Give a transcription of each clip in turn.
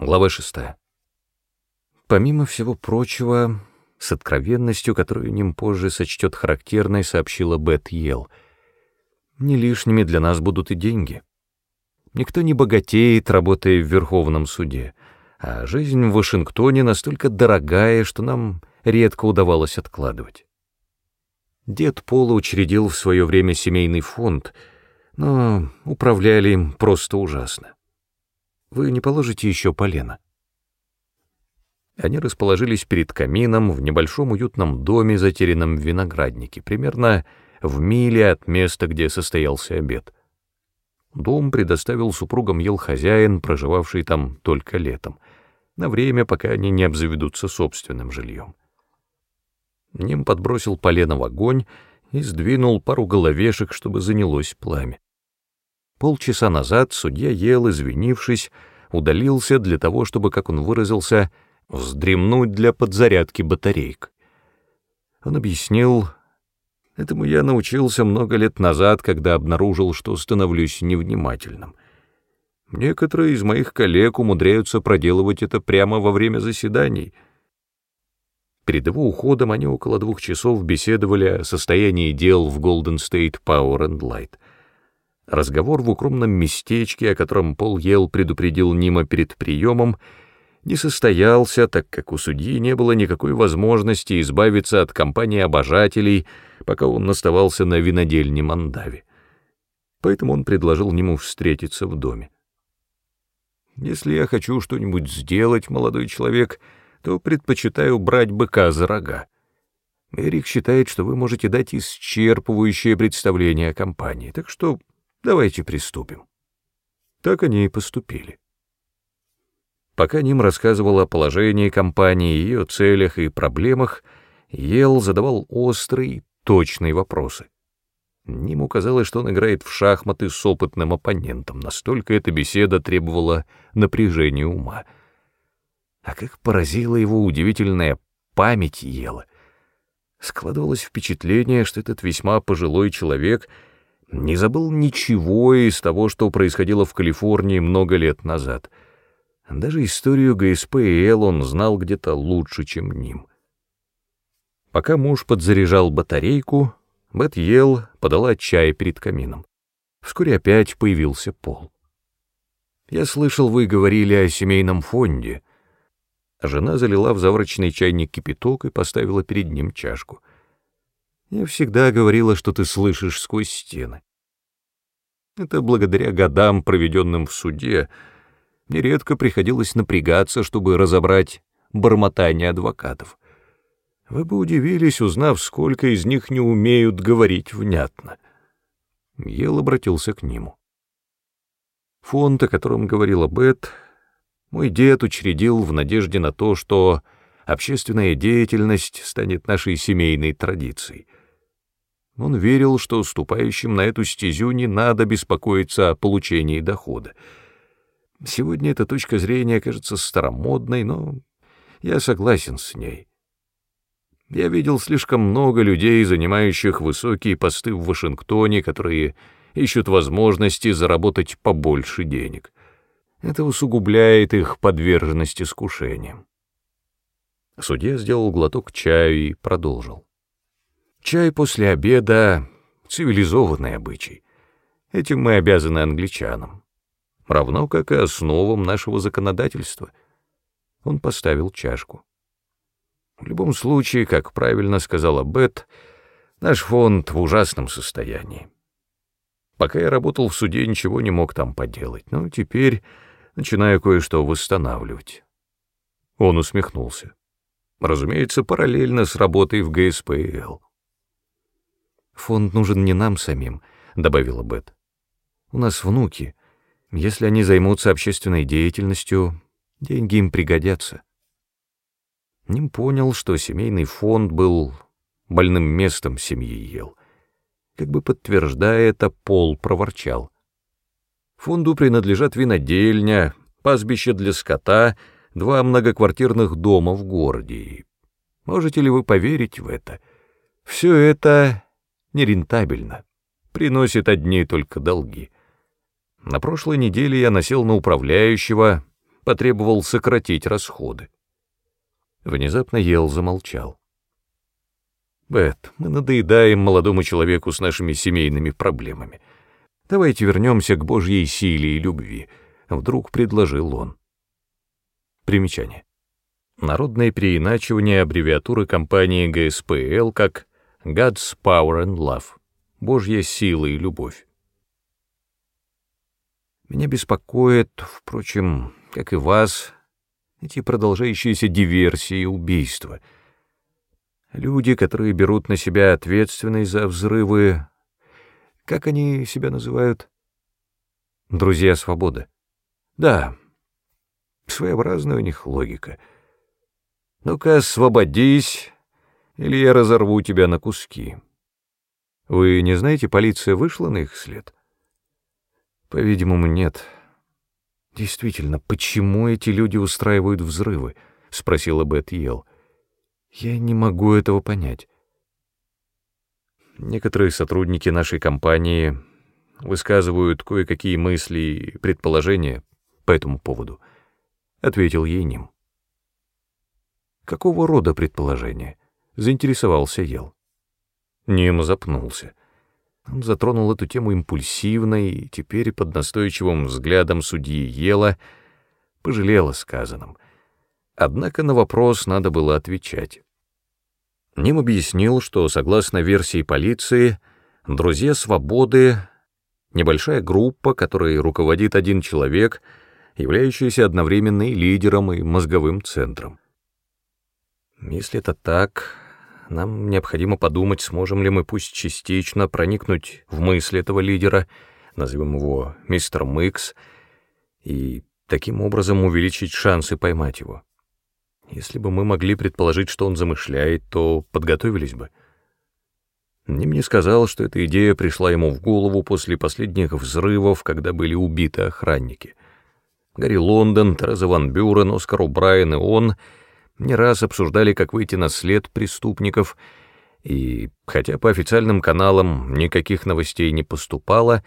Глава 6. Помимо всего прочего, с откровенностью, которую ним позже сочтет характерной, сообщила Бет Йелл, не лишними для нас будут и деньги. Никто не богатеет, работая в Верховном суде, а жизнь в Вашингтоне настолько дорогая, что нам редко удавалось откладывать. Дед Пола учредил в свое время семейный фонд, но управляли им просто ужасно. Вы не положите еще полено?» Они расположились перед камином в небольшом уютном доме, затерянном в винограднике, примерно в миле от места, где состоялся обед. Дом предоставил супругам ел хозяин, проживавший там только летом, на время, пока они не обзаведутся собственным жильем. Ним подбросил полено в огонь и сдвинул пару головешек, чтобы занялось пламя. Полчаса назад судья ел, извинившись, удалился для того, чтобы, как он выразился, вздремнуть для подзарядки батарейк. Он объяснил, этому я научился много лет назад, когда обнаружил, что становлюсь невнимательным. Некоторые из моих коллег умудряются проделывать это прямо во время заседаний. Перед его уходом они около двух часов беседовали о состоянии дел в Golden State Power and Light — Разговор в укромном местечке, о котором Пол Ел предупредил Нима перед приемом, не состоялся, так как у судьи не было никакой возможности избавиться от компании обожателей, пока он оставался на винодельне Мандаве. Поэтому он предложил Ниму встретиться в доме. «Если я хочу что-нибудь сделать, молодой человек, то предпочитаю брать быка за рога. Эрик считает, что вы можете дать исчерпывающее представление о компании, так что Давайте приступим. Так они и поступили. Пока Ним рассказывал о положении компании, ее целях и проблемах, Ел задавал острые, точные вопросы. Ниму казалось, что он играет в шахматы с опытным оппонентом, настолько эта беседа требовала напряжения ума. А как поразила его удивительная память Ела. Складывалось впечатление, что этот весьма пожилой человек — не забыл ничего из того, что происходило в Калифорнии много лет назад. Даже историю ГСП и Эл он знал где-то лучше, чем ним. Пока муж подзаряжал батарейку, Бет ел, подала чай перед камином. Вскоре опять появился Пол. «Я слышал, вы говорили о семейном фонде». Жена залила в заварочный чайник кипяток и поставила перед ним чашку — я всегда говорила, что ты слышишь сквозь стены. Это благодаря годам, проведенным в суде, нередко приходилось напрягаться, чтобы разобрать бормотание адвокатов. Вы бы удивились, узнав, сколько из них не умеют говорить внятно. Ел обратился к нему. Фонд, о котором говорила Бет, мой дед учредил в надежде на то, что общественная деятельность станет нашей семейной традицией — он верил, что ступающим на эту стезю не надо беспокоиться о получении дохода. Сегодня эта точка зрения кажется старомодной, но я согласен с ней. Я видел слишком много людей, занимающих высокие посты в Вашингтоне, которые ищут возможности заработать побольше денег. Это усугубляет их подверженность искушениям. Судья сделал глоток чаю и продолжил. Чай после обеда — цивилизованный обычай. Этим мы обязаны англичанам. Равно как и основам нашего законодательства. Он поставил чашку. В любом случае, как правильно сказала Бет, наш фонд в ужасном состоянии. Пока я работал в суде, ничего не мог там поделать, но теперь начинаю кое-что восстанавливать. Он усмехнулся. Разумеется, параллельно с работой в ГСПЛ. «Фонд нужен не нам самим», — добавила Бет. «У нас внуки. Если они займутся общественной деятельностью, деньги им пригодятся». Ним понял, что семейный фонд был больным местом семьи Ел. Как бы подтверждая это, Пол проворчал. Фонду принадлежат винодельня, пастбище для скота, два многоквартирных дома в городе. Можете ли вы поверить в это? Все это нерентабельно, приносит одни только долги. На прошлой неделе я насел на управляющего, потребовал сократить расходы. Внезапно Ел замолчал. «Бет, мы надоедаем молодому человеку с нашими семейными проблемами. Давайте вернемся к Божьей силе и любви», — вдруг предложил он. Примечание. Народное переиначивание аббревиатуры компании ГСПЛ как God's Power and Love — Божья сила и любовь. Меня беспокоит, впрочем, как и вас, эти продолжающиеся диверсии и убийства. Люди, которые берут на себя ответственность за взрывы, как они себя называют? Друзья свободы. Да, своеобразная у них логика. Ну-ка, освободись, или я разорву тебя на куски. Вы не знаете, полиция вышла на их след? По-видимому, нет. Действительно, почему эти люди устраивают взрывы? Спросила Бет Йелл. Я не могу этого понять. Некоторые сотрудники нашей компании высказывают кое-какие мысли и предположения по этому поводу, ответил ей Ним. Какого рода предположения? Заинтересовался Ел. Ним запнулся. Он затронул эту тему импульсивно и теперь под настойчивым взглядом судьи Ела пожалел о сказанном. Однако на вопрос надо было отвечать. Ним объяснил, что, согласно версии полиции, «Друзья свободы» — небольшая группа, которой руководит один человек, являющийся одновременно и лидером, и мозговым центром. Если это так, нам необходимо подумать, сможем ли мы пусть частично проникнуть в мысли этого лидера, назовем его мистер Микс, и таким образом увеличить шансы поймать его. Если бы мы могли предположить, что он замышляет, то подготовились бы. Ним не сказал, что эта идея пришла ему в голову после последних взрывов, когда были убиты охранники. Гарри Лондон, Тереза Ван Бюрен, Оскар О'Брайен и он — не раз обсуждали, как выйти на след преступников, и, хотя по официальным каналам никаких новостей не поступало,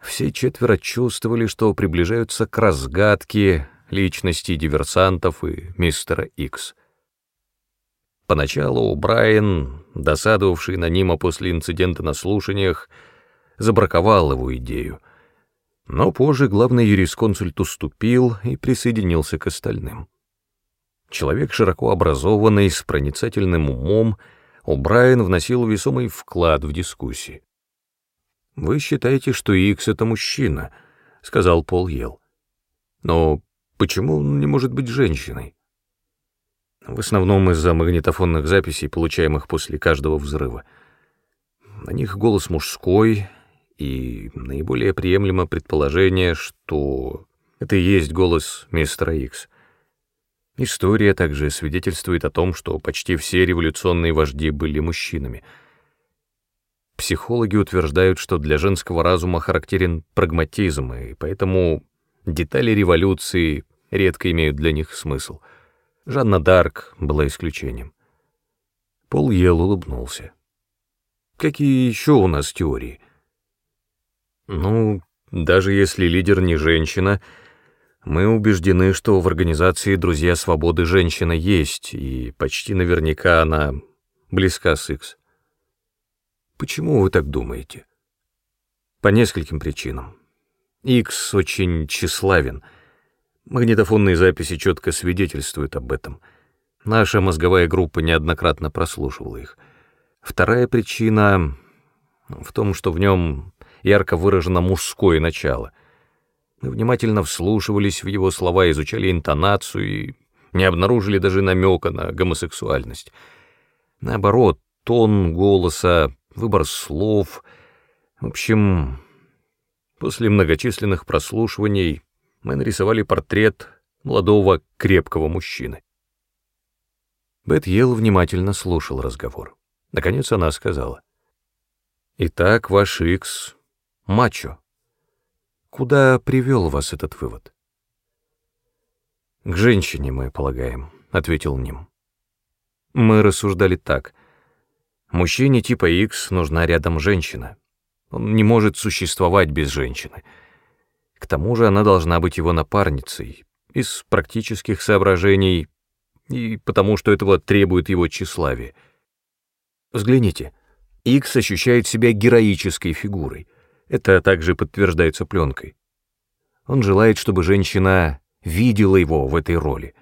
все четверо чувствовали, что приближаются к разгадке личности диверсантов и мистера Икс. Поначалу Брайан, досадовавший на Нима после инцидента на слушаниях, забраковал его идею, но позже главный юрисконсульт уступил и присоединился к остальным. Человек широко образованный, с проницательным умом, О'Брайен вносил весомый вклад в дискуссии. «Вы считаете, что Икс — это мужчина», — сказал Пол Ел. «Но почему он не может быть женщиной?» В основном из-за магнитофонных записей, получаемых после каждого взрыва. На них голос мужской, и наиболее приемлемо предположение, что это и есть голос мистера Икс. История также свидетельствует о том, что почти все революционные вожди были мужчинами. Психологи утверждают, что для женского разума характерен прагматизм, и поэтому детали революции редко имеют для них смысл. Жанна Дарк была исключением. Пол Ел улыбнулся. Какие еще у нас теории? Ну, даже если лидер не женщина — мы убеждены, что в организации «Друзья свободы» женщина есть, и почти наверняка она близка с Икс. Почему вы так думаете? По нескольким причинам. Икс очень тщеславен. Магнитофонные записи четко свидетельствуют об этом. Наша мозговая группа неоднократно прослушивала их. Вторая причина в том, что в нем ярко выражено мужское начало — мы внимательно вслушивались в его слова, изучали интонацию и не обнаружили даже намека на гомосексуальность. Наоборот, тон голоса, выбор слов. В общем, после многочисленных прослушиваний мы нарисовали портрет молодого крепкого мужчины. Бет Ел внимательно слушал разговор. Наконец она сказала. «Итак, ваш Икс — мачо». Куда привел вас этот вывод? К женщине, мы полагаем, ответил Ним. Мы рассуждали так. Мужчине типа X нужна рядом женщина. Он не может существовать без женщины. К тому же она должна быть его напарницей, из практических соображений и потому, что этого требует его тщеславие. Взгляните, Икс ощущает себя героической фигурой. Это также подтверждается пленкой. Он желает, чтобы женщина видела его в этой роли.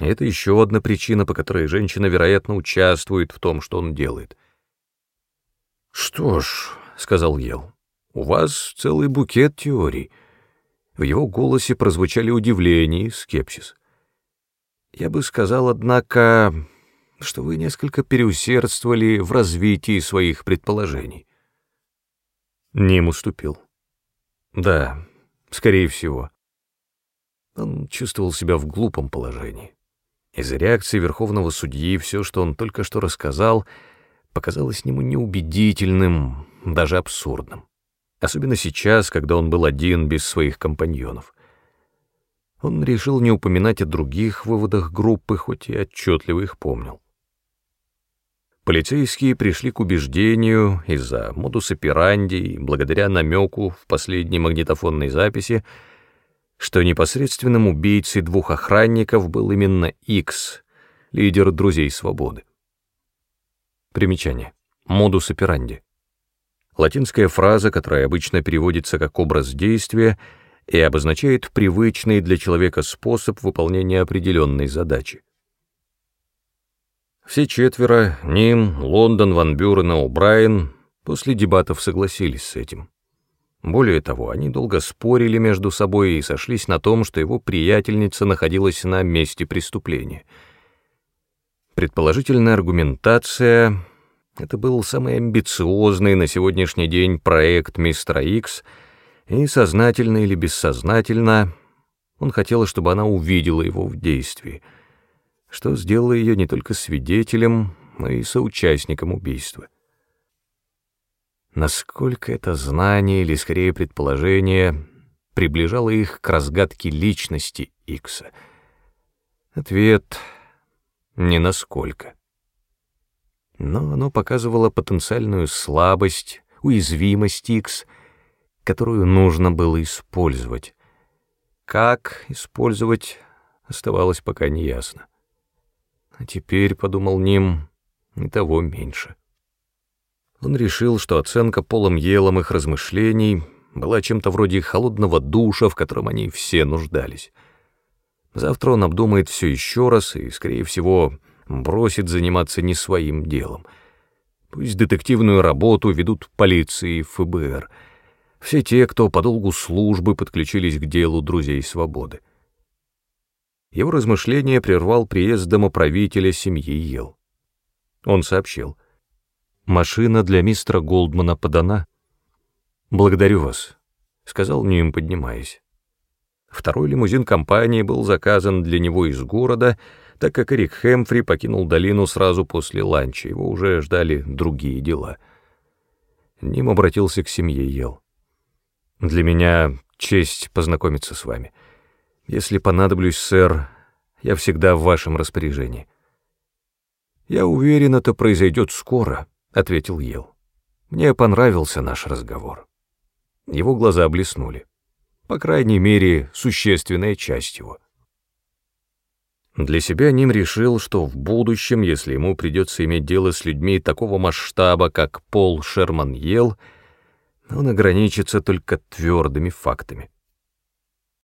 Это еще одна причина, по которой женщина, вероятно, участвует в том, что он делает. «Что ж», — сказал Ел, — «у вас целый букет теорий». В его голосе прозвучали удивление и скепсис. «Я бы сказал, однако, что вы несколько переусердствовали в развитии своих предположений». Ним уступил. «Да, скорее всего». Он чувствовал себя в глупом положении. Из реакции верховного судьи все, что он только что рассказал, показалось ему неубедительным, даже абсурдным. Особенно сейчас, когда он был один без своих компаньонов. Он решил не упоминать о других выводах группы, хоть и отчетливо их помнил. Полицейские пришли к убеждению из-за модус операнди и благодаря намеку в последней магнитофонной записи, что непосредственным убийцей двух охранников был именно Икс, лидер Друзей Свободы. Примечание. Модус операнди. Латинская фраза, которая обычно переводится как образ действия и обозначает привычный для человека способ выполнения определенной задачи. Все четверо, Ним, Лондон, Ван Бюрен и О'Брайен, после дебатов согласились с этим. Более того, они долго спорили между собой и сошлись на том, что его приятельница находилась на месте преступления. Предположительная аргументация — это был самый амбициозный на сегодняшний день проект мистера Икс, и сознательно или бессознательно он хотел, чтобы она увидела его в действии, что сделало ее не только свидетелем, но и соучастником убийства. Насколько это знание, или скорее предположение, приближало их к разгадке личности Икса? Ответ — не насколько. Но оно показывало потенциальную слабость, уязвимость Икс, которую нужно было использовать. Как использовать, оставалось пока неясно. А теперь, — подумал Ним, — и того меньше. Он решил, что оценка полом елом их размышлений была чем-то вроде холодного душа, в котором они все нуждались. Завтра он обдумает все еще раз и, скорее всего, бросит заниматься не своим делом. Пусть детективную работу ведут полиции и ФБР. Все те, кто по долгу службы подключились к делу друзей свободы. Его размышления прервал приезд домоправителя семьи Ел. Он сообщил. Машина для мистера Голдмана подана. Благодарю вас, сказал Ньюим, поднимаясь. Второй лимузин компании был заказан для него из города, так как Эрик Хэмфри покинул долину сразу после ланча, его уже ждали другие дела. Ним обратился к семье Ел. «Для меня честь познакомиться с вами. Если понадоблюсь, сэр, я всегда в вашем распоряжении». «Я уверен, это произойдет скоро», — ответил Ел. «Мне понравился наш разговор». Его глаза блеснули. По крайней мере, существенная часть его. Для себя Ним решил, что в будущем, если ему придется иметь дело с людьми такого масштаба, как Пол Шерман Ел, он ограничится только твердыми фактами.